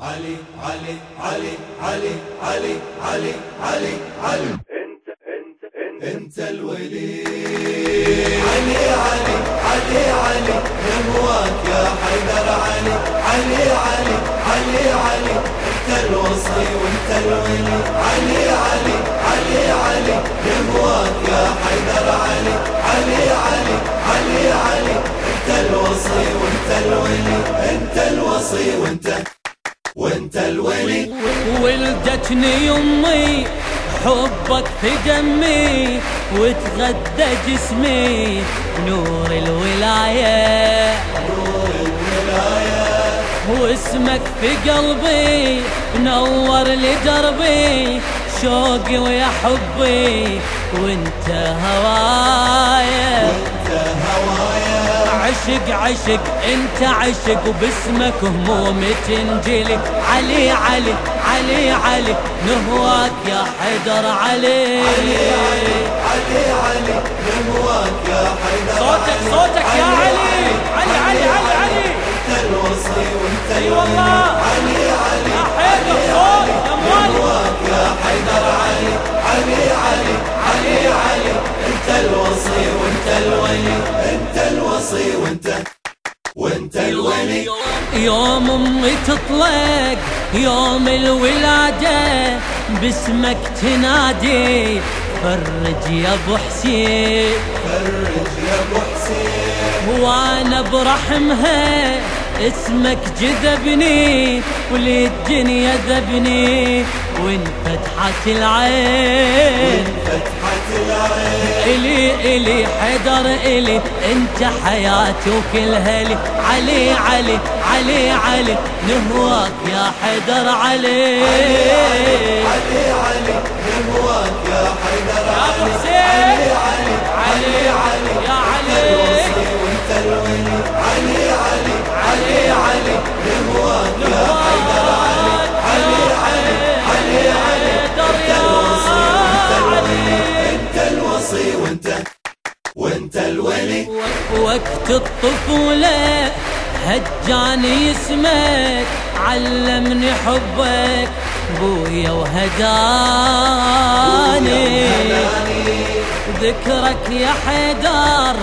علي علي علي علي علي علي علي علي انت انت انت انت الولي علي علي علي علي نهواك يا حيدر علي علي علي علي علي انت الوصي وانت الولي علي علي علي علي نهواك يا حيدر علي علي علي علي علي انت الوصي وانت الولي انت الوصي وانت وانت الولي. ولدتني يمي حبك في دمي وتغدى جسمي نور الولاية. نور الولاية واسمك في قلبي نور لدربي شوقي ويا حبي وانت هوايا وانت هوايا عشق عشق انت عشق وباسمك همومي تنجلي علي علي علي علي نهواك يا حيدر علي. علي علي نهواك يا حيدر صوتك صوتك يا علي علي. علي علي علي انت الوصي وانت أي والله. يوم أمي تطلق يوم الولادة باسمك تنادي فرج يا أبو حسين. فرج يا ابو حسين وأنا برحمها اسمك جذبني وللدنيا ذبني وانفتحت العين فتحت العين إلي إلي حيدر إلي. أنت حياتي وكلها لي علي علي علي علي. نهواك يا حيدر علي. علي علي نهواك يا حيدر علي. علي علي علي. يا علي. وانت الولي. علي. وانت الولي. وقت الطفولة هجاني اسمك علمني حبك بويا وهداني ذكرك يا حيدر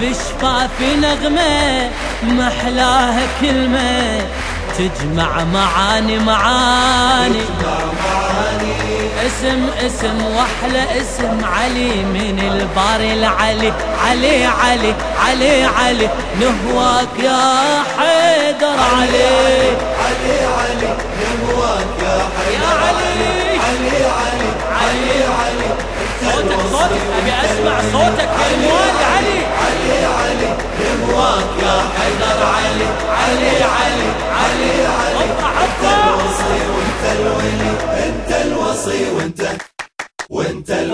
بشفافي نغمة محلاها كلمة تجمع معاني معاني. اسم اسم واحلى اسم علي. من البار العلي علي علي علي علي. نهواك يا حيدر علي علي علي.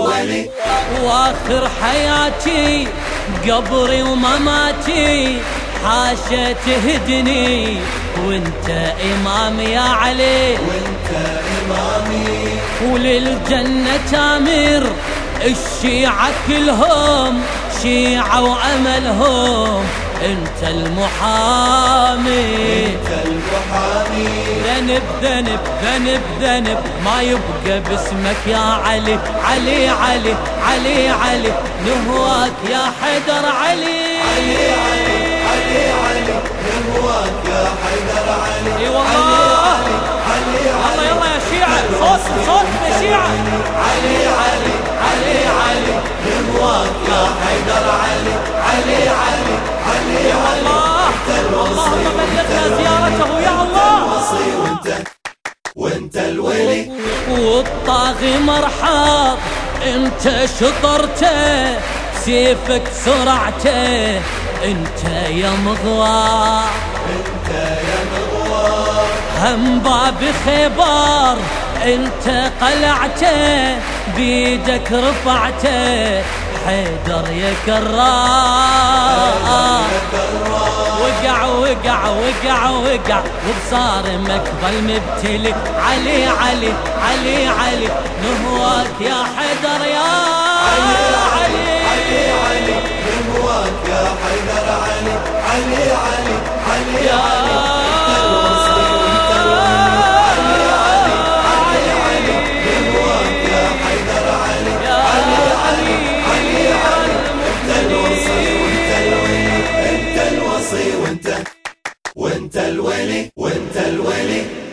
الولي وآخر حياتي قبري ومماتي حاشا تهدني. وانت امام يا علي. وانت إمامي. وللجنة تامر الشيعة كلهم شيعة وأملهم. انت المحامي. انت المحامي. ذنب ذنب ذنب ذنب. ما يبقى باسمك يا علي. علي علي علي علي. نهواك يا حيدر علي. علي علي علي علي. نهواك يا حيدر علي. اي والله علي. يلا زيارته يا الله. وصي وانت وانت الولي والطاغي مرحب انت شطرته سيفك سرعته انت يا مغوار انت يا مغوار هم باب خيبر انت قلعته بيدك رفعته حيدر يا كرار. وقع وقع وقع وبصارمك ظل مبتلي. علي علي علي علي نهواك يا حيدر يا وانت وانت الولي وانت الولي.